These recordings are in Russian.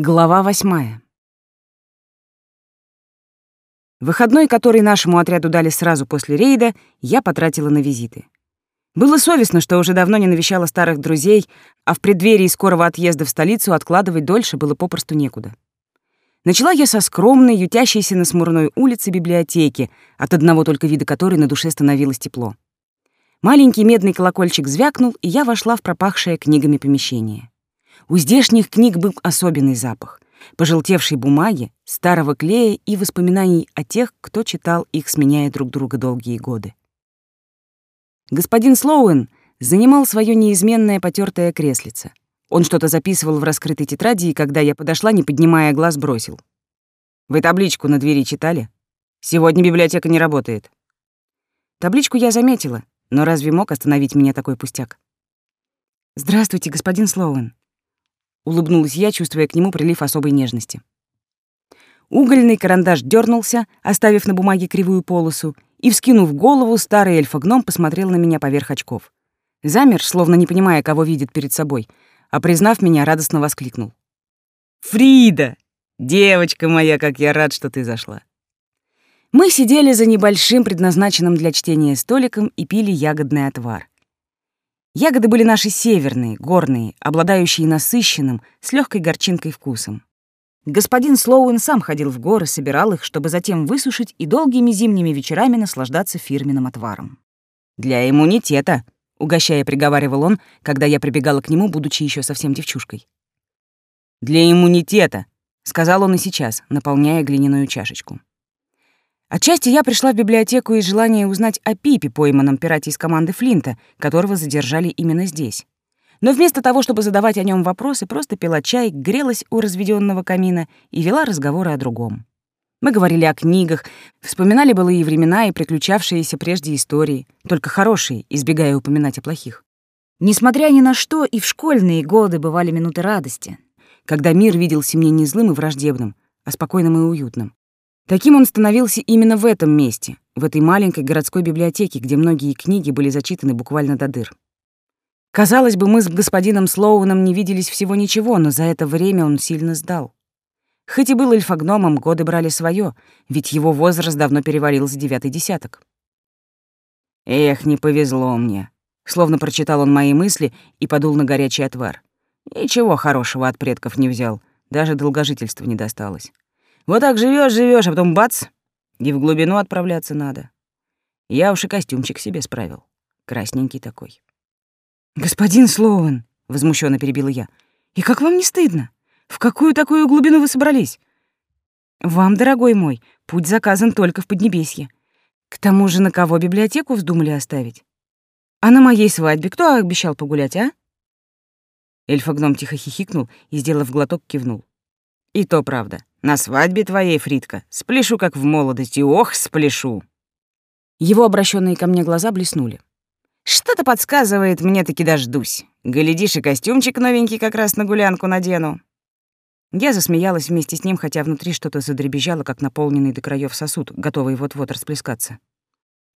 Глава восьмая. Выходной, который нашему отряду дали сразу после рейда, я потратила на визиты. Было совестно, что уже давно не навещала старых друзей, а в преддверии скорого отъезда в столицу откладывать дольше было попросту некуда. Начала я со скромной, ютящейся на смурной улице библиотеки, от одного только вида которой на душе становилось тепло. Маленький медный колокольчик звякнул, и я вошла в пропахшее книгами помещение. У здешних книг был особенный запах. Пожелтевшей бумаги, старого клея и воспоминаний о тех, кто читал их, сменяя друг друга долгие годы. Господин Слоуэн занимал свое неизменное потертое креслице. Он что-то записывал в раскрытой тетради, и когда я подошла, не поднимая глаз, бросил. «Вы табличку на двери читали? Сегодня библиотека не работает». Табличку я заметила, но разве мог остановить меня такой пустяк? «Здравствуйте, господин Слоуэн», улыбнулась я, чувствуя к нему прилив особой нежности. Угольный карандаш дернулся, оставив на бумаге кривую полосу, и, вскинув голову, старый эльфогном посмотрел на меня поверх очков. Замер, словно не понимая, кого видит перед собой, а, признав меня, радостно воскликнул. «Фрида! Девочка моя, как я рад, что ты зашла!» Мы сидели за небольшим, предназначенным для чтения столиком и пили ягодный отвар. Ягоды были наши северные, горные, обладающие насыщенным, с легкой горчинкой вкусом. Господин Слоуэн сам ходил в горы, собирал их, чтобы затем высушить и долгими зимними вечерами наслаждаться фирменным отваром. «Для иммунитета», — угощая приговаривал он, когда я прибегала к нему, будучи еще совсем девчушкой. «Для иммунитета», — сказал он и сейчас, наполняя глиняную чашечку. Отчасти я пришла в библиотеку из желания узнать о Пипе, пойманном пирате из команды Флинта, которого задержали именно здесь. Но вместо того, чтобы задавать о нем вопросы, просто пила чай, грелась у разведенного камина и вела разговоры о другом. Мы говорили о книгах, вспоминали былые времена и приключавшиеся прежде истории, только хорошие, избегая упоминать о плохих. Несмотря ни на что, и в школьные годы бывали минуты радости, когда мир виделся мне не злым и враждебным, а спокойным и уютным. Таким он становился именно в этом месте, в этой маленькой городской библиотеке, где многие книги были зачитаны буквально до дыр. Казалось бы, мы с господином Слоуном не виделись всего ничего, но за это время он сильно сдал. Хоть и был эльфогномом, годы брали свое, ведь его возраст давно перевалил за девятый десяток. «Эх, не повезло мне», — словно прочитал он мои мысли и подул на горячий отвар. Ничего хорошего от предков не взял, даже долгожительства не досталось. Вот так живешь, живешь, а потом бац, и в глубину отправляться надо. Я уж и костюмчик себе справил. Красненький такой. «Господин Слоуэн», — возмущенно перебила я, — «и как вам не стыдно? В какую такую глубину вы собрались? Вам, дорогой мой, путь заказан только в Поднебесье. К тому же на кого библиотеку вздумали оставить? А на моей свадьбе кто обещал погулять, а?» Эльфогном тихо хихикнул и, сделав глоток, кивнул. «И то правда. На свадьбе твоей, Фридка, спляшу, как в молодости, ох, спляшу!» Его обращенные ко мне глаза блеснули. «Что-то подсказывает, мне таки дождусь. Глядишь, и костюмчик новенький как раз на гулянку надену». Я засмеялась вместе с ним, хотя внутри что-то задребезжало, как наполненный до краев сосуд, готовый вот-вот расплескаться.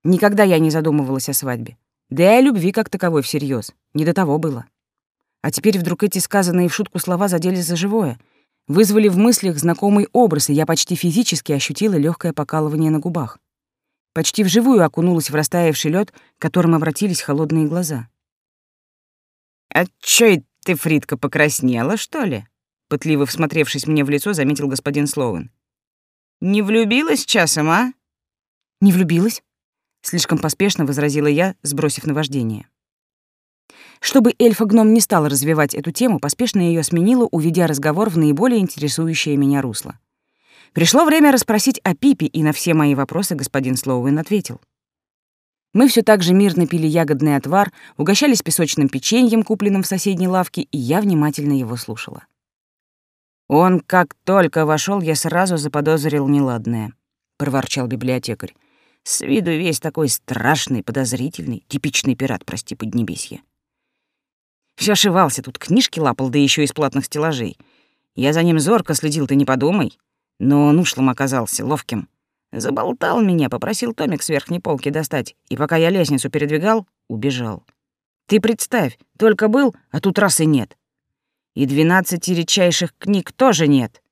Никогда я не задумывалась о свадьбе. Да и о любви как таковой всерьез. Не до того было. А теперь вдруг эти сказанные в шутку слова задели за живое — вызвали в мыслях знакомый образ, и я почти физически ощутила легкое покалывание на губах. Почти вживую окунулась в растаявший лед, которым обратились холодные глаза. «А чё ты, Фридка, покраснела, что ли?» Пытливо всмотревшись мне в лицо, заметил господин Слоуэн. «Не влюбилась часом, а?» «Не влюбилась?» Слишком поспешно возразила я, сбросив наваждение. Чтобы эльфа-гном не стал развивать эту тему, поспешно ее сменила, уведя разговор в наиболее интересующее меня русло. Пришло время расспросить о Пипе, и на все мои вопросы господин Слоуэн ответил. Мы все так же мирно пили ягодный отвар, угощались песочным печеньем, купленным в соседней лавке, и я внимательно его слушала. «Он как только вошел, я сразу заподозрил неладное», — проворчал библиотекарь. «С виду весь такой страшный, подозрительный, типичный пират, прости, Поднебесье. Все ошивался тут, книжки лапал, да еще из платных стеллажей. Я за ним зорко следил, ты не подумай. Но он ушлым оказался, ловким. Заболтал меня, попросил томик с верхней полки достать, и пока я лестницу передвигал, убежал. Ты представь, только был, а тут раз и нет. И двенадцати редчайших книг тоже нет.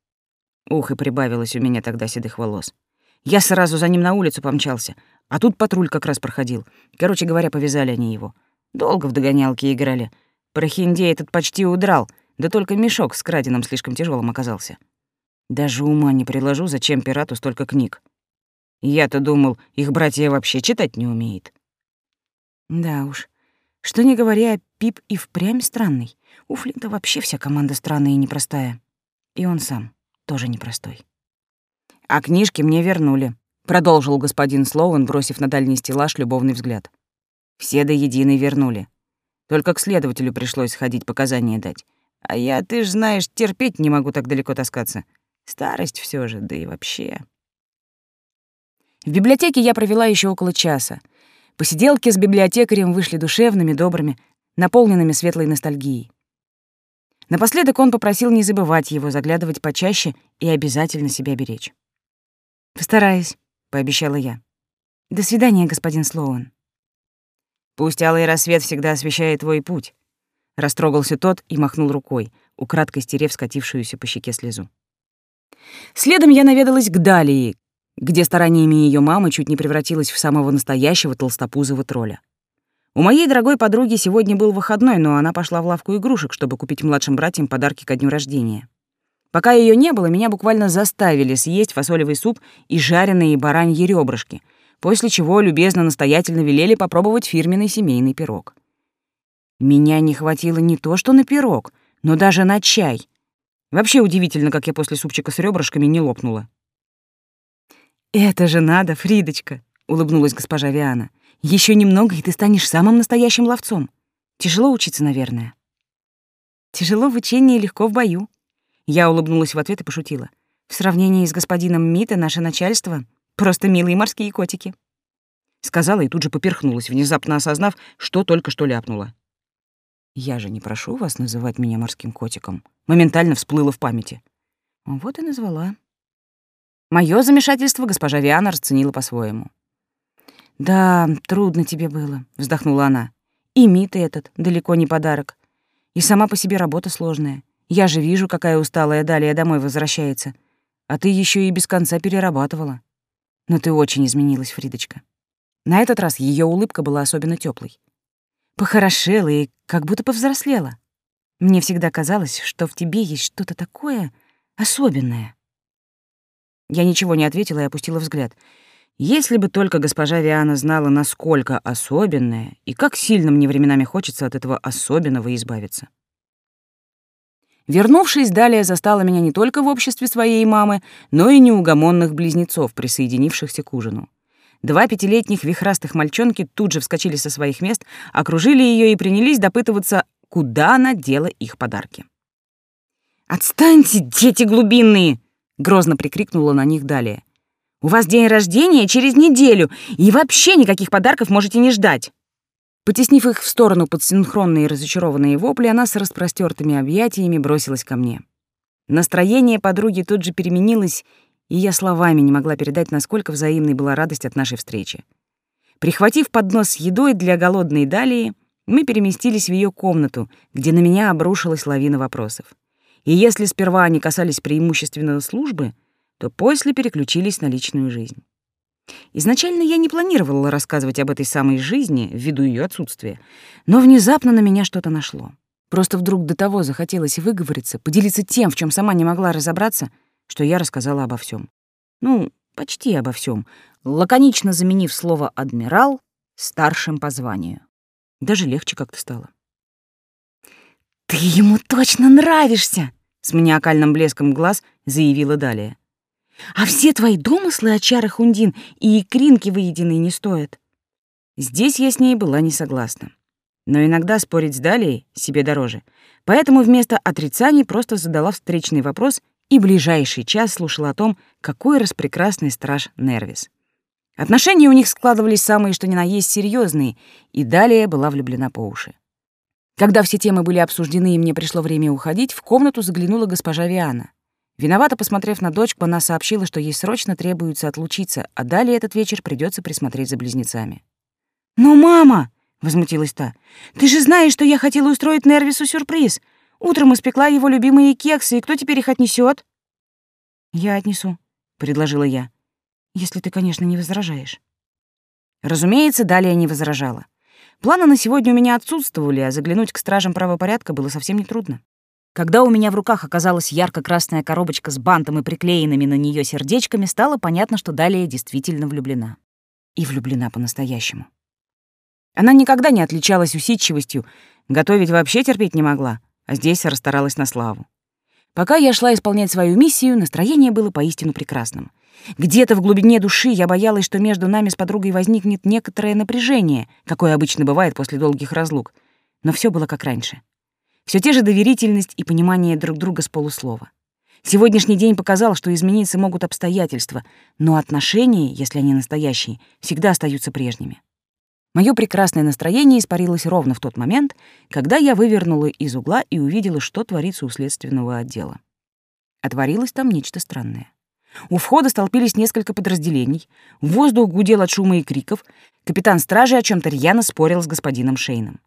Ух, и прибавилось у меня тогда седых волос. Я сразу за ним на улицу помчался, а тут патруль как раз проходил. Короче говоря, повязали они его. Долго в догонялки играли. Прохиндей этот почти удрал, да только мешок с краденым слишком тяжелым оказался. Даже ума не приложу, зачем пирату столько книг. Я-то думал, их братья вообще читать не умеет. Да уж. Что не говоря, Пип и впрямь странный. У Флинта вообще вся команда странная и непростая. И он сам тоже непростой. А книжки мне вернули, продолжил господин Слоуэн, бросив на дальний стеллаж любовный взгляд. Все до единой вернули. Только к следователю пришлось ходить показания дать. А я, ты ж знаешь, терпеть не могу так далеко таскаться. Старость все же, да и вообще. В библиотеке я провела еще около часа. Посиделки с библиотекарем вышли душевными, добрыми, наполненными светлой ностальгией. Напоследок он попросил не забывать его, заглядывать почаще и обязательно себя беречь. «Постараюсь», — пообещала я. «До свидания, господин Слоуэн». «Пусть алый рассвет всегда освещает твой путь», — растрогался тот и махнул рукой, украдкой стерев скатившуюся по щеке слезу. Следом я наведалась к Далии, где стараниями ее мамы чуть не превратилась в самого настоящего толстопузого тролля. У моей дорогой подруги сегодня был выходной, но она пошла в лавку игрушек, чтобы купить младшим братьям подарки ко дню рождения. Пока ее не было, меня буквально заставили съесть фасолевый суп и жареные бараньи ребрышки, после чего любезно настоятельно велели попробовать фирменный семейный пирог. Меня не хватило не то что на пирог, но даже на чай. Вообще удивительно, как я после супчика с ребрышками не лопнула. «Это же надо, Фридочка!» — улыбнулась госпожа Виана. Еще немного, и ты станешь самым настоящим ловцом. Тяжело учиться, наверное». «Тяжело в учении и легко в бою». Я улыбнулась в ответ и пошутила. «В сравнении с господином Мита наше начальство — просто милые морские котики». Сказала и тут же поперхнулась, внезапно осознав, что только что ляпнула. «Я же не прошу вас называть меня морским котиком». Моментально всплыло в памяти. Вот и назвала. Моё замешательство госпожа Виана расценила по-своему. «Да, трудно тебе было», — вздохнула она. «И Мит этот далеко не подарок. И сама по себе работа сложная. Я же вижу, какая усталая далее домой возвращается. А ты еще и без конца перерабатывала. Но ты очень изменилась, Фридочка». На этот раз ее улыбка была особенно теплой. Похорошела и как будто повзрослела. Мне всегда казалось, что в тебе есть что-то такое особенное. Я ничего не ответила и опустила взгляд. Если бы только госпожа Виана знала, насколько особенное и как сильно мне временами хочется от этого особенного избавиться. Вернувшись, далее застала меня не только в обществе своей мамы, но и неугомонных близнецов, присоединившихся к ужину. Два пятилетних вихрастых мальчонки тут же вскочили со своих мест, окружили ее и принялись допытываться, куда она дела их подарки. «Отстаньте, дети глубинные!» Грозно прикрикнула на них далее. «У вас день рождения через неделю, и вообще никаких подарков можете не ждать!» Потеснив их в сторону под синхронные разочарованные вопли, она с распростертыми объятиями бросилась ко мне. Настроение подруги тут же переменилось, и я словами не могла передать, насколько взаимной была радость от нашей встречи. Прихватив поднос с едой для голодной Далии, мы переместились в ее комнату, где на меня обрушилась лавина вопросов. И если сперва они касались преимущественно службы, то после переключились на личную жизнь. Изначально я не планировала рассказывать об этой самой жизни ввиду ее отсутствия, но внезапно на меня что-то нашло. Просто вдруг до того захотелось выговориться, поделиться тем, в чем сама не могла разобраться, что я рассказала обо всем. Ну, почти обо всем, лаконично заменив слово «адмирал» старшим по званию. Даже легче как-то стало. «Ты ему точно нравишься!» — с маниакальным блеском глаз заявила далее. «А все твои домыслы о чарах Ундин и икринки выеденные не стоят». Здесь я с ней была не согласна. Но иногда спорить с Далией себе дороже. Поэтому вместо отрицаний просто задала встречный вопрос и ближайший час слушала о том, какой распрекрасный страж Нервис. Отношения у них складывались самые что ни на есть серьезные, и Далия была влюблена по уши. Когда все темы были обсуждены и мне пришло время уходить, в комнату заглянула госпожа Виана. Виновато посмотрев на дочку, она сообщила, что ей срочно требуется отлучиться, а далее этот вечер придется присмотреть за близнецами. «Но, мама!» — возмутилась та. «Ты же знаешь, что я хотела устроить Нервису сюрприз. Утром испекла его любимые кексы, и кто теперь их отнесет? «Я отнесу», — предложила я. «Если ты, конечно, не возражаешь». Разумеется, далее не возражала. Планы на сегодня у меня отсутствовали, а заглянуть к стражам правопорядка было совсем нетрудно. Когда у меня в руках оказалась ярко-красная коробочка с бантом и приклеенными на нее сердечками, стало понятно, что Далия действительно влюблена. И влюблена по-настоящему. Она никогда не отличалась усидчивостью, готовить вообще терпеть не могла, а здесь расстаралась на славу. Пока я шла исполнять свою миссию, настроение было поистину прекрасным. Где-то в глубине души я боялась, что между нами с подругой возникнет некоторое напряжение, какое обычно бывает после долгих разлук. Но все было как раньше. Все те же доверительность и понимание друг друга с полуслова. Сегодняшний день показал, что измениться могут обстоятельства, но отношения, если они настоящие, всегда остаются прежними. Мое прекрасное настроение испарилось ровно в тот момент, когда я вывернула из угла и увидела, что творится у следственного отдела. Отворилось там нечто странное. У входа столпились несколько подразделений, воздух гудел от шума и криков, капитан стражи о чем то рьяно спорил с господином Шейном.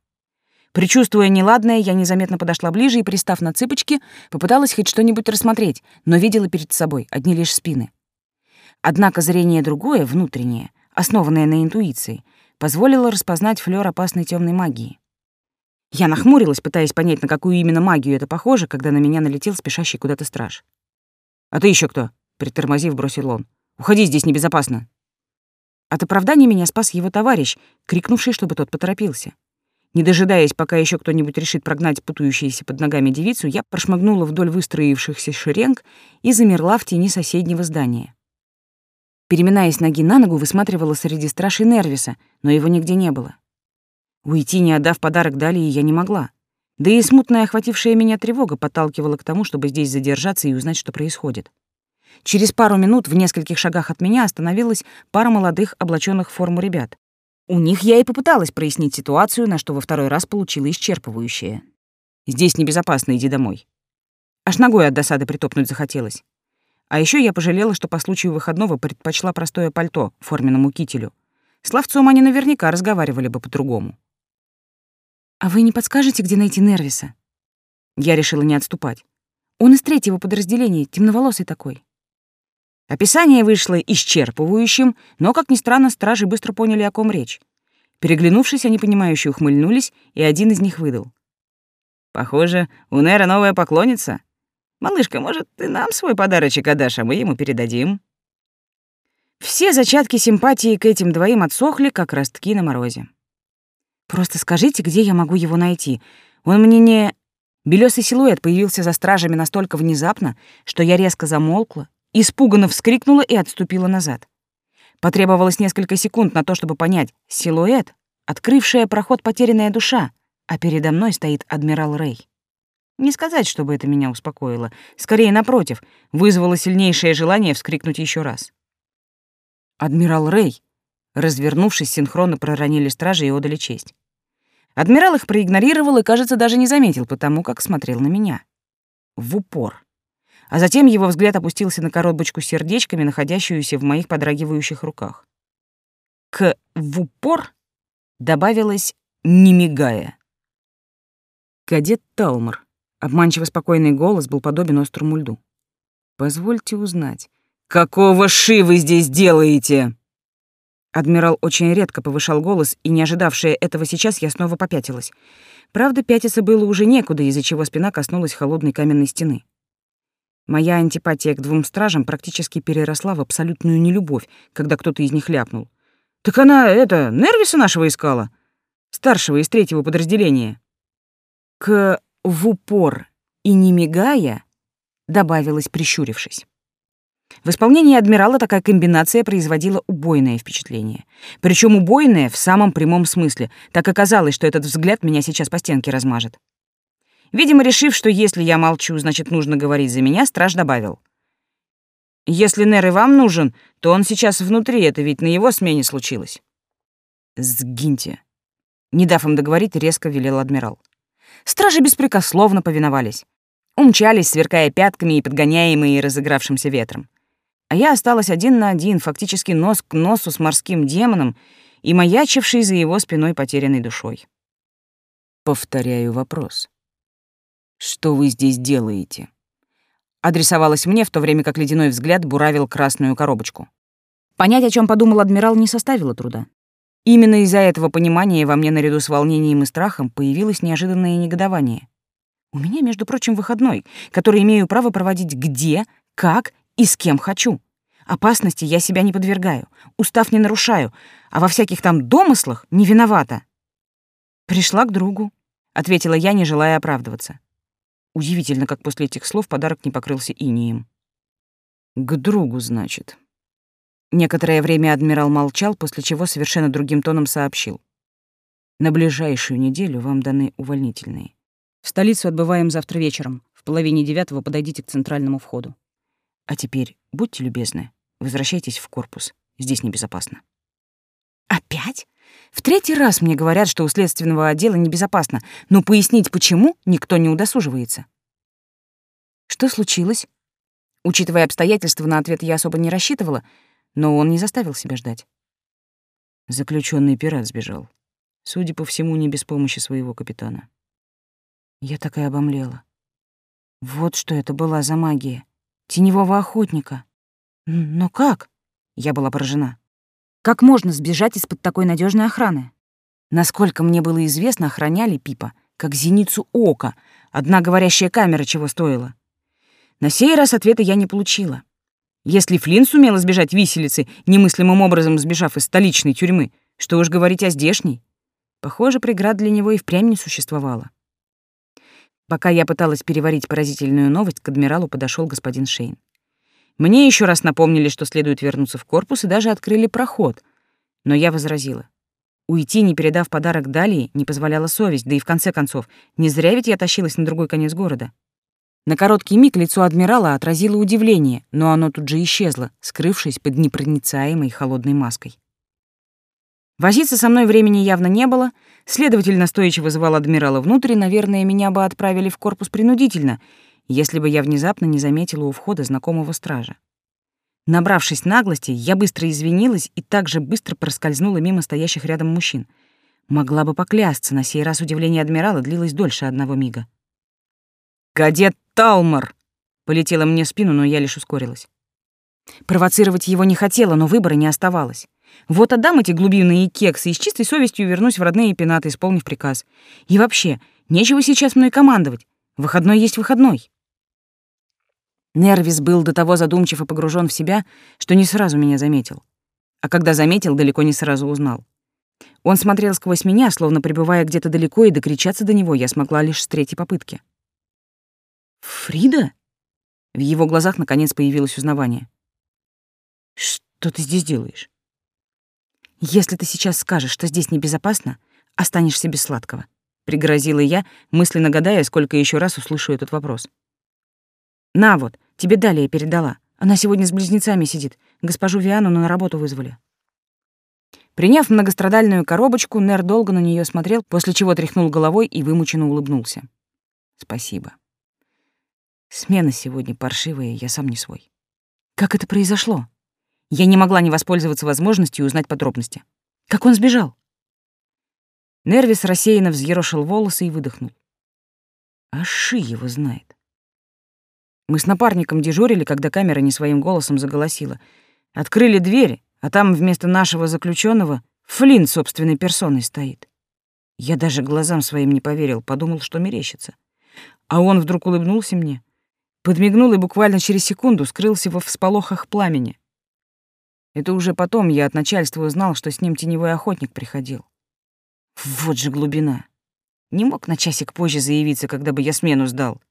Причувствуя неладное, я незаметно подошла ближе и, пристав на цыпочки, попыталась хоть что-нибудь рассмотреть, но видела перед собой одни лишь спины. Однако зрение другое, внутреннее, основанное на интуиции, позволило распознать флёр опасной темной магии. Я нахмурилась, пытаясь понять, на какую именно магию это похоже, когда на меня налетел спешащий куда-то страж. «А ты еще кто?» — притормозив, бросил он. «Уходи, здесь небезопасно». От оправдания меня спас его товарищ, крикнувший, чтобы тот поторопился. Не дожидаясь, пока еще кто-нибудь решит прогнать путающуюся под ногами девицу, я прошмыгнула вдоль выстроившихся шеренг и замерла в тени соседнего здания. Переминаясь ноги на ногу, высматривала среди страшей Нервиса, но его нигде не было. Уйти, не отдав подарок Далии, я не могла. Да и смутная охватившая меня тревога подталкивала к тому, чтобы здесь задержаться и узнать, что происходит. Через пару минут в нескольких шагах от меня остановилась пара молодых, облаченных в форму ребят. У них я и попыталась прояснить ситуацию, на что во второй раз получила исчерпывающее. «Здесь небезопасно, иди домой». Аж ногой от досады притопнуть захотелось. А еще я пожалела, что по случаю выходного предпочла простое пальто форменному кителю. С ловцом они наверняка разговаривали бы по-другому. «А вы не подскажете, где найти Нервиса?» Я решила не отступать. Он из третьего подразделения, темноволосый такой. Описание вышло исчерпывающим, но, как ни странно, стражи быстро поняли, о ком речь. Переглянувшись, они понимающе ухмыльнулись, и один из них выдал. «Похоже, у Нера новая поклонница. Малышка, может, ты нам свой подарочек отдашь, а мы ему передадим?» Все зачатки симпатии к этим двоим отсохли, как ростки на морозе. «Просто скажите, где я могу его найти? Он мне не...» Белёсый силуэт появился за стражами настолько внезапно, что я резко замолкла, Испуганно вскрикнула и отступила назад. Потребовалось несколько секунд на то, чтобы понять. Силуэт, открывшая проход потерянная душа, а передо мной стоит адмирал Рэй. Не сказать, чтобы это меня успокоило. Скорее, напротив, вызвало сильнейшее желание вскрикнуть еще раз. «Адмирал Рэй!» Развернувшись, синхронно проронили стражи и отдали честь. Адмирал их проигнорировал и, кажется, даже не заметил, потому как смотрел на меня. В упор а затем его взгляд опустился на коробочку с сердечками, находящуюся в моих подрагивающих руках. К «в упор» добавилось «не мигая». Кадет Талмор. Обманчиво спокойный голос был подобен острому льду. «Позвольте узнать, какого ши вы здесь делаете?» Адмирал очень редко повышал голос, и, не ожидавшая этого сейчас, я снова попятилась. Правда, пятиться было уже некуда, из-за чего спина коснулась холодной каменной стены. Моя антипатия к двум стражам практически переросла в абсолютную нелюбовь, когда кто-то из них ляпнул. «Так она, это, Нервиса нашего искала? Старшего из третьего подразделения». К «в упор» и не мигая добавилось, прищурившись. В исполнении адмирала такая комбинация производила убойное впечатление. Причем убойное в самом прямом смысле. Так оказалось, что этот взгляд меня сейчас по стенке размажет. Видимо, решив, что если я молчу, значит, нужно говорить за меня, страж добавил. «Если Нер и вам нужен, то он сейчас внутри, это ведь на его смене случилось». «Сгиньте». Не дав им договорить, резко велел адмирал. Стражи беспрекословно повиновались. Умчались, сверкая пятками и подгоняемые разыгравшимся ветром. А я осталась один на один, фактически нос к носу с морским демоном и маячившей за его спиной потерянной душой. Повторяю вопрос. «Что вы здесь делаете?» Адресовалась мне, в то время как ледяной взгляд буравил красную коробочку. Понять, о чем подумал адмирал, не составило труда. Именно из-за этого понимания во мне наряду с волнением и страхом появилось неожиданное негодование. У меня, между прочим, выходной, который имею право проводить где, как и с кем хочу. Опасности я себя не подвергаю, устав не нарушаю, а во всяких там домыслах не виновата. Пришла к другу, ответила я, не желая оправдываться. Удивительно, как после этих слов подарок не покрылся инием. К другу, значит. Некоторое время адмирал молчал, после чего совершенно другим тоном сообщил. На ближайшую неделю вам даны увольнительные. В столицу отбываем завтра вечером. В половине девятого подойдите к центральному входу. А теперь, будьте любезны, возвращайтесь в корпус. Здесь небезопасно. Опять? В третий раз мне говорят, что у следственного отдела небезопасно, но пояснить, почему, никто не удосуживается. Что случилось? Учитывая обстоятельства, на ответ я особо не рассчитывала, но он не заставил себя ждать. Заключенный пират сбежал. Судя по всему, не без помощи своего капитана. Я такая обомлела. Вот что это была за магия. Теневого охотника. Но как? Я была поражена. Как можно сбежать из-под такой надежной охраны? Насколько мне было известно, охраняли Пипа, как зеницу ока, одна говорящая камера чего стоила. На сей раз ответа я не получила. Если Флинн сумел избежать виселицы, немыслимым образом сбежав из столичной тюрьмы, что уж говорить о здешней? Похоже, преград для него и впрямь не существовало. Пока я пыталась переварить поразительную новость, к адмиралу подошел господин Шейн. Мне еще раз напомнили, что следует вернуться в корпус, и даже открыли проход. Но я возразила. Уйти, не передав подарок Далии, не позволяла совесть, да и в конце концов, не зря ведь я тащилась на другой конец города. На короткий миг лицо адмирала отразило удивление, но оно тут же исчезло, скрывшись под непроницаемой холодной маской. Возиться со мной времени явно не было, следователь настойчиво звал адмирала внутрь, наверное, меня бы отправили в корпус принудительно — если бы я внезапно не заметила у входа знакомого стража. Набравшись наглости, я быстро извинилась и также быстро проскользнула мимо стоящих рядом мужчин. Могла бы поклясться, на сей раз удивление адмирала длилось дольше одного мига. «Кадет Талмар!» — полетела мне в спину, но я лишь ускорилась. Провоцировать его не хотела, но выбора не оставалось. Вот отдам эти глубинные кексы и с чистой совестью вернусь в родные пенаты, исполнив приказ. И вообще, нечего сейчас мной командовать. Выходной есть выходной. Нервис был до того задумчив и погружен в себя, что не сразу меня заметил. А когда заметил, далеко не сразу узнал. Он смотрел сквозь меня, словно пребывая где-то далеко, и докричаться до него я смогла лишь с третьей попытки. «Фрида?» В его глазах наконец появилось узнавание. «Что ты здесь делаешь?» «Если ты сейчас скажешь, что здесь небезопасно, останешься без сладкого», — пригрозила я, мысленно гадая, сколько еще раз услышу этот вопрос. «На вот, тебе далее передала. Она сегодня с близнецами сидит. Госпожу Виану на работу вызвали». Приняв многострадальную коробочку, Нер долго на нее смотрел, после чего тряхнул головой и вымученно улыбнулся. «Спасибо. Смена сегодня паршивая, я сам не свой». «Как это произошло?» Я не могла не воспользоваться возможностью узнать подробности. «Как он сбежал?» Нервис рассеянно взъерошил волосы и выдохнул. А Ши его знает. Мы с напарником дежурили, когда камера не своим голосом заголосила. Открыли двери, а там вместо нашего заключенного Флинн собственной персоной стоит. Я даже глазам своим не поверил, подумал, что мерещится. А он вдруг улыбнулся мне, подмигнул и буквально через секунду скрылся во всполохах пламени. Это уже потом я от начальства узнал, что с ним теневой охотник приходил. Вот же глубина. Не мог на часик позже заявиться, когда бы я смену сдал.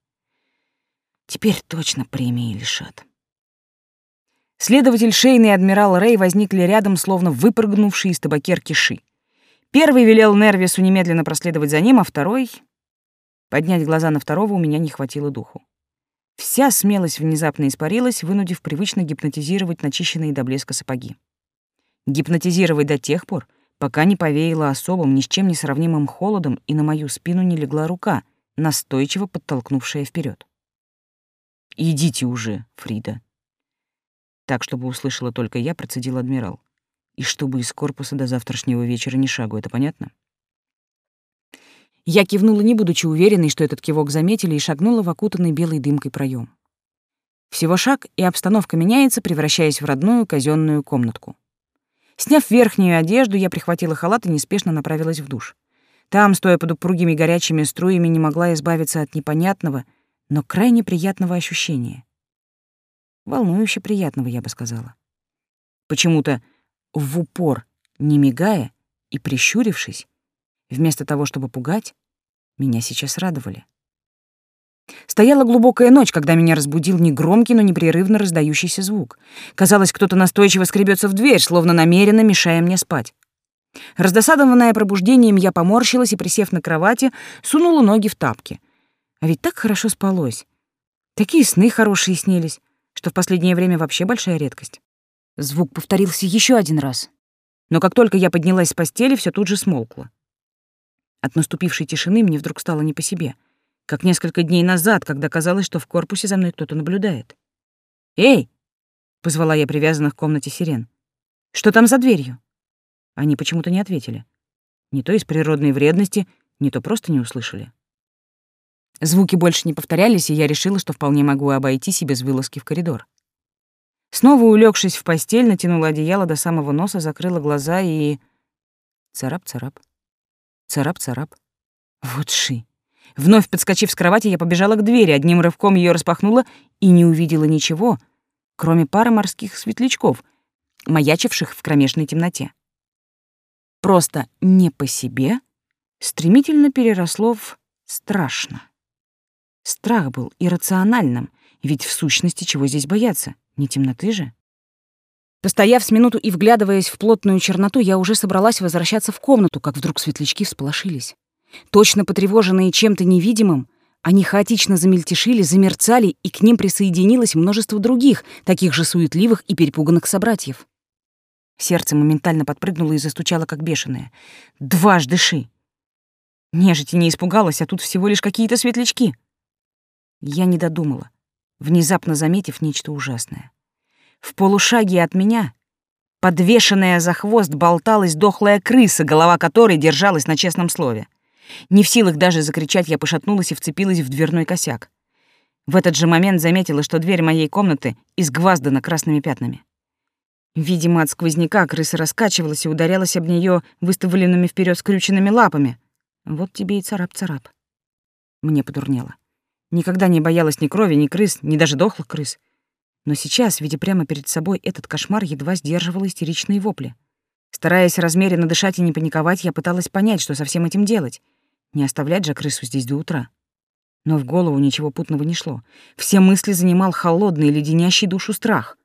Теперь точно премии лишат. Следователь Шейн и адмирал Рэй возникли рядом, словно выпрыгнувшие из табакерки Ши. Первый велел Нервису немедленно проследовать за ним, а второй... Поднять глаза на второго у меня не хватило духу. Вся смелость внезапно испарилась, вынудив привычно гипнотизировать начищенные до блеска сапоги. Гипнотизировать до тех пор, пока не повеяло особым, ни с чем не сравнимым холодом, и на мою спину не легла рука, настойчиво подтолкнувшая вперед. «Идите уже, Фрида». Так, чтобы услышала только я, процедил адмирал. И чтобы из корпуса до завтрашнего вечера ни шагу, это понятно? Я кивнула, не будучи уверенной, что этот кивок заметили, и шагнула в окутанный белой дымкой проем. Всего шаг, и обстановка меняется, превращаясь в родную казенную комнатку. Сняв верхнюю одежду, я прихватила халат и неспешно направилась в душ. Там, стоя под упругими горячими струями, не могла избавиться от непонятного, но крайне приятного ощущения. Волнующе приятного, я бы сказала. Почему-то в упор, не мигая и прищурившись, вместо того, чтобы пугать, меня сейчас радовали. Стояла глубокая ночь, когда меня разбудил негромкий, но непрерывно раздающийся звук. Казалось, кто-то настойчиво скребется в дверь, словно намеренно мешая мне спать. Раздосадованная пробуждением, я поморщилась и, присев на кровати, сунула ноги в тапки. А ведь так хорошо спалось. Такие сны хорошие снились, что в последнее время вообще большая редкость. Звук повторился еще один раз. Но как только я поднялась с постели, все тут же смолкло. От наступившей тишины мне вдруг стало не по себе, как несколько дней назад, когда казалось, что в корпусе за мной кто-то наблюдает. «Эй!» — позвала я привязанных к комнате сирен. «Что там за дверью?» Они почему-то не ответили. Не то из природной вредности, не то просто не услышали. Звуки больше не повторялись, и я решила, что вполне могу обойтись и без вылазки в коридор. Снова улегшись в постель, натянула одеяло до самого носа, закрыла глаза и... Царап-царап. Царап-царап. Вот ши. Вновь подскочив с кровати, я побежала к двери, одним рывком ее распахнула и не увидела ничего, кроме пары морских светлячков, маячивших в кромешной темноте просто не по себе, стремительно переросло в страшно. Страх был иррациональным, ведь в сущности чего здесь бояться? Не темноты же? Постояв с минуту и вглядываясь в плотную черноту, я уже собралась возвращаться в комнату, как вдруг светлячки всполошились. Точно потревоженные чем-то невидимым, они хаотично замельтешили, замерцали, и к ним присоединилось множество других, таких же суетливых и перепуганных собратьев. Сердце моментально подпрыгнуло и застучало, как бешеное. «Дважды ши!» Нежити не испугалась, а тут всего лишь какие-то светлячки. Я не додумала, внезапно заметив нечто ужасное. В полушаге от меня, подвешенная за хвост, болталась дохлая крыса, голова которой держалась на честном слове. Не в силах даже закричать, я пошатнулась и вцепилась в дверной косяк. В этот же момент заметила, что дверь моей комнаты изгваздана красными пятнами. Видимо, от сквозняка крыса раскачивалась и ударялась об нее выставленными вперед скрюченными лапами. Вот тебе и царап-царап. Мне подурнело. Никогда не боялась ни крови, ни крыс, ни даже дохлых крыс. Но сейчас, видя прямо перед собой этот кошмар, едва сдерживала истеричные вопли. Стараясь размеренно дышать и не паниковать, я пыталась понять, что со всем этим делать. Не оставлять же крысу здесь до утра. Но в голову ничего путного не шло. Все мысли занимал холодный, леденящий душу страх.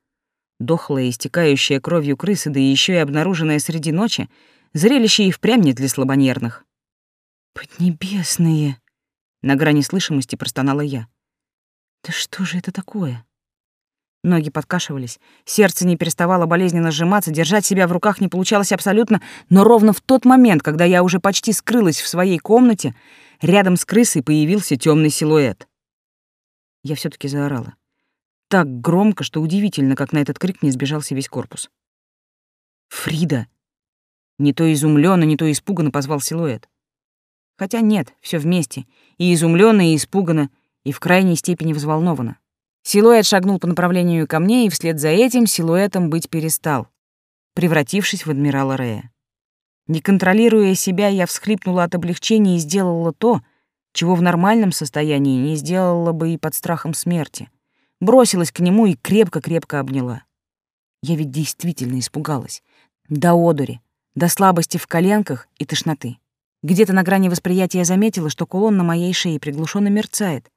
Дохлая, истекающая кровью крысы, да еще и обнаруженная среди ночи, зрелище и впрямь не для слабонервных. «Поднебесные!» — на грани слышимости простонала я. «Да что же это такое?» Ноги подкашивались, сердце не переставало болезненно сжиматься, держать себя в руках не получалось абсолютно, но ровно в тот момент, когда я уже почти скрылась в своей комнате, рядом с крысой появился темный силуэт. Я все таки заорала так громко, что удивительно, как на этот крик не сбежался весь корпус. «Фрида!» Не то изумленно, не то испуганно позвал силуэт. Хотя нет, все вместе. И изумленно, и испуганно, и в крайней степени взволнованно. Силуэт шагнул по направлению ко мне, и вслед за этим силуэтом быть перестал, превратившись в адмирала Рея. Не контролируя себя, я всхлипнула от облегчения и сделала то, чего в нормальном состоянии не сделала бы и под страхом смерти — бросилась к нему и крепко-крепко обняла. Я ведь действительно испугалась. До одури, до слабости в коленках и тошноты. Где-то на грани восприятия заметила, что кулон на моей шее приглушенно мерцает.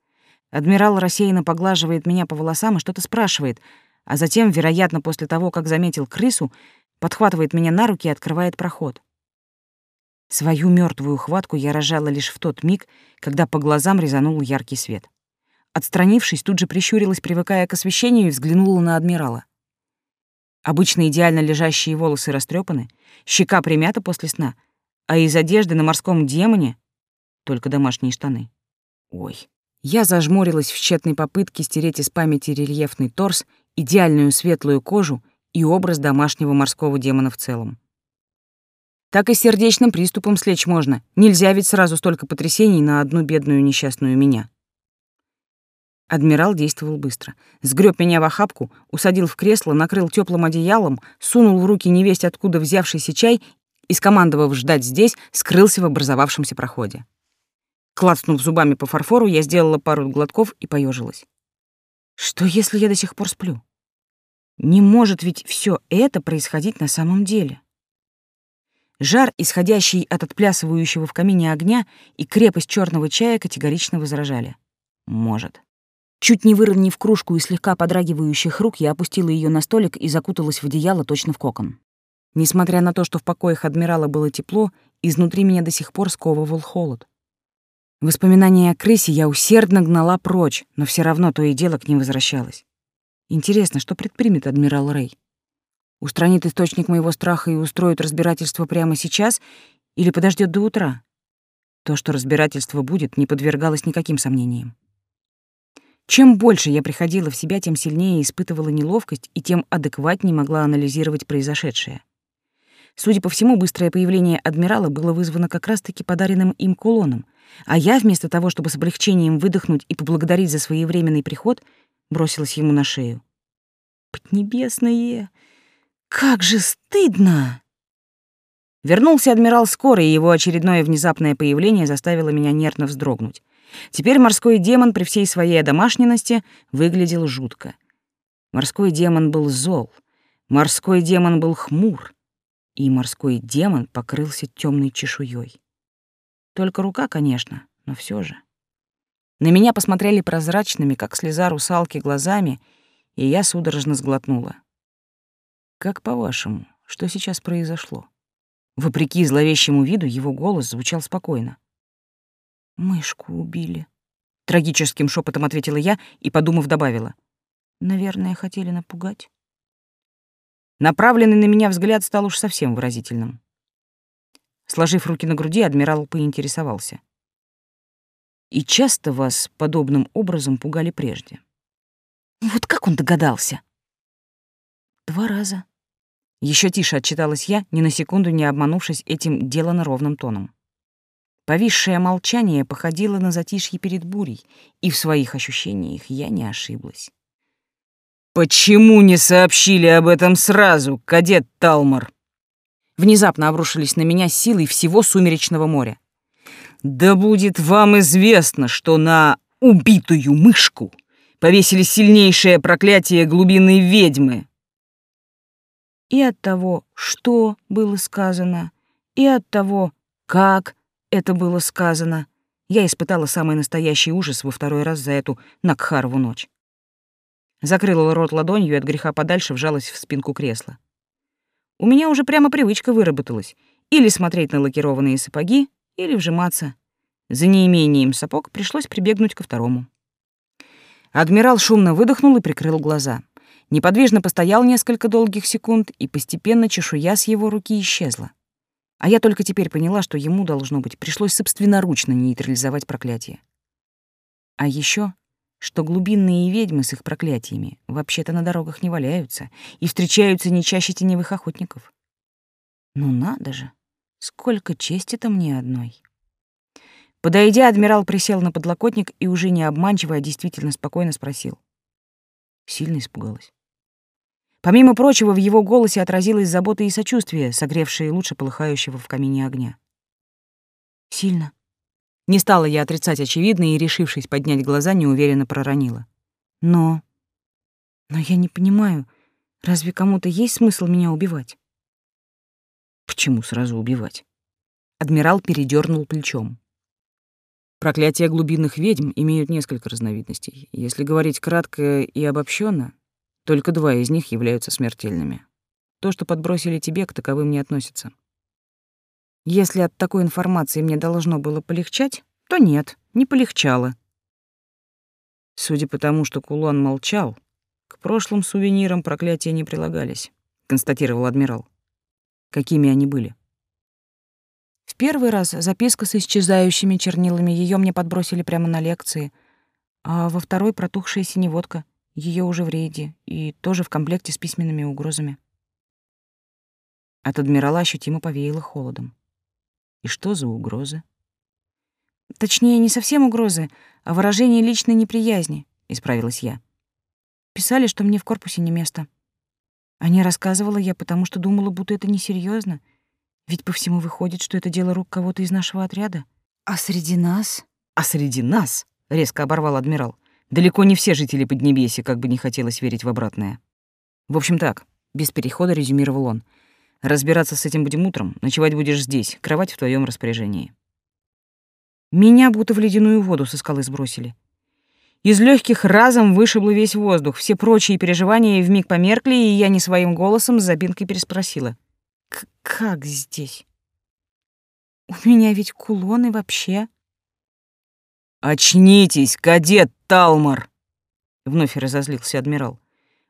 Адмирал рассеянно поглаживает меня по волосам и что-то спрашивает, а затем, вероятно, после того, как заметил крысу, подхватывает меня на руки и открывает проход. Свою мертвую хватку я рожала лишь в тот миг, когда по глазам резанул яркий свет. Отстранившись, тут же прищурилась, привыкая к освещению, и взглянула на адмирала. Обычно идеально лежащие волосы растрепаны, щека примята после сна, а из одежды на морском демоне только домашние штаны. Ой. Я зажмурилась в тщетной попытке стереть из памяти рельефный торс, идеальную светлую кожу и образ домашнего морского демона в целом. Так и сердечным приступом слечь можно. Нельзя ведь сразу столько потрясений на одну бедную несчастную меня. Адмирал действовал быстро. Сгреб меня в охапку, усадил в кресло, накрыл теплым одеялом, сунул в руки невесть откуда взявшийся чай и, скомандовав ждать здесь, скрылся в образовавшемся проходе. Клацнув зубами по фарфору, я сделала пару глотков и поежилась. Что, если я до сих пор сплю? Не может ведь все это происходить на самом деле. Жар, исходящий от отплясывающего в камине огня, и крепость черного чая категорично возражали. Может. Чуть не выровняв кружку и слегка подрагивающих рук, я опустила ее на столик и закуталась в одеяло точно в кокон. Несмотря на то, что в покоях адмирала было тепло, изнутри меня до сих пор сковывал холод. Воспоминания о крысе я усердно гнала прочь, но все равно то и дело к ним возвращалась. Интересно, что предпримет адмирал Рэй? Устранит источник моего страха и устроит разбирательство прямо сейчас или подождет до утра? То, что разбирательство будет, не подвергалось никаким сомнениям. Чем больше я приходила в себя, тем сильнее испытывала неловкость и тем адекватнее могла анализировать произошедшее. Судя по всему, быстрое появление адмирала было вызвано как раз-таки подаренным им кулоном, а я, вместо того, чтобы с облегчением выдохнуть и поблагодарить за своевременный приход, бросилась ему на шею. «Поднебесное! Как же стыдно!» Вернулся адмирал скоро, и его очередное внезапное появление заставило меня нервно вздрогнуть. Теперь морской демон при всей своей одомашненности выглядел жутко. Морской демон был зол, морской демон был хмур, и морской демон покрылся темной чешуей. Только рука, конечно, но все же. На меня посмотрели прозрачными, как слеза русалки, глазами, и я судорожно сглотнула. «Как по-вашему, что сейчас произошло?» Вопреки зловещему виду, его голос звучал спокойно. «Мышку убили», — трагическим шепотом ответила я и, подумав, добавила. «Наверное, хотели напугать». Направленный на меня взгляд стал уж совсем выразительным. Сложив руки на груди, адмирал поинтересовался. И часто вас подобным образом пугали прежде? Вот как он догадался? Два раза. Еще тише отчиталась я, ни на секунду не обманувшись этим делано ровным тоном. Повисшее молчание походило на затишье перед бурей, и в своих ощущениях я не ошиблась. «Почему не сообщили об этом сразу, кадет Талмор?» Внезапно обрушились на меня силой всего Сумеречного моря. Да будет вам известно, что на убитую мышку повесили сильнейшее проклятие глубинной ведьмы. И от того, что было сказано, и от того, как это было сказано, я испытала самый настоящий ужас во второй раз за эту Накхарову ночь. Закрыла рот ладонью и от греха подальше вжалась в спинку кресла. У меня уже прямо привычка выработалась или смотреть на лакированные сапоги, или вжиматься. За неимением сапог пришлось прибегнуть ко второму. Адмирал шумно выдохнул и прикрыл глаза. Неподвижно постоял несколько долгих секунд, и постепенно чешуя с его руки исчезла. А я только теперь поняла, что ему, должно быть, пришлось собственноручно нейтрализовать проклятие. А еще, что глубинные ведьмы с их проклятиями вообще-то на дорогах не валяются и встречаются не чаще теневых охотников. Ну надо же! Сколько чести-то мне одной. Подойдя, адмирал присел на подлокотник и уже не обманчиво, а действительно спокойно спросил. Сильно испугалась. Помимо прочего, в его голосе отразилась забота и сочувствие, согревшие лучше полыхающего в камине огня. Сильно. Не стала я отрицать очевидное и, решившись поднять глаза, неуверенно проронила. Но... Но я не понимаю, разве кому-то есть смысл меня убивать? Почему сразу убивать? Адмирал передернул плечом. Проклятия глубинных ведьм имеют несколько разновидностей. Если говорить кратко и обобщенно, только два из них являются смертельными. То, что подбросили тебе, к таковым не относится. Если от такой информации мне должно было полегчать, то нет, не полегчало. Судя по тому, что кулон молчал, к прошлым сувенирам проклятия не прилагались, констатировал адмирал. Какими они были? В первый раз записка с исчезающими чернилами, ее мне подбросили прямо на лекции, а во второй протухшая синеводка, ее уже в рейде, и тоже в комплекте с письменными угрозами. От адмирала ощутимо повеяло холодом. И что за угрозы? Точнее, не совсем угрозы, а выражение личной неприязни, исправилась я. Писали, что мне в корпусе не место. А не рассказывала я, потому что думала, будто это несерьезно. Ведь по всему выходит, что это дело рук кого-то из нашего отряда. А среди нас... А среди нас, резко оборвал адмирал, далеко не все жители Поднебесья, как бы не хотелось верить в обратное. В общем так, без перехода резюмировал он. Разбираться с этим будем утром, ночевать будешь здесь, кровать в твоем распоряжении. Меня будто в ледяную воду со скалы сбросили. Из легких разом вышибло весь воздух, все прочие переживания вмиг померкли, и я не своим голосом с забинкой переспросила. «Как здесь? У меня ведь кулоны вообще...» «Очнитесь, кадет Талмар!» — вновь разозлился адмирал.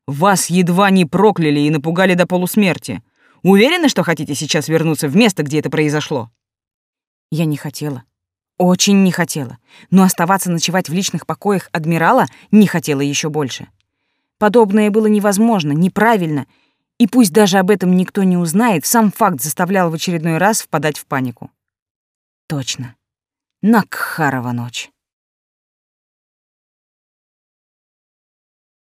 «Вас едва не прокляли и напугали до полусмерти. Уверены, что хотите сейчас вернуться в место, где это произошло?» Я не хотела. Очень не хотела. Но оставаться ночевать в личных покоях адмирала не хотела еще больше. Подобное было невозможно, неправильно, и пусть даже об этом никто не узнает, сам факт заставлял в очередной раз впадать в панику. Точно. Накхарова ночь.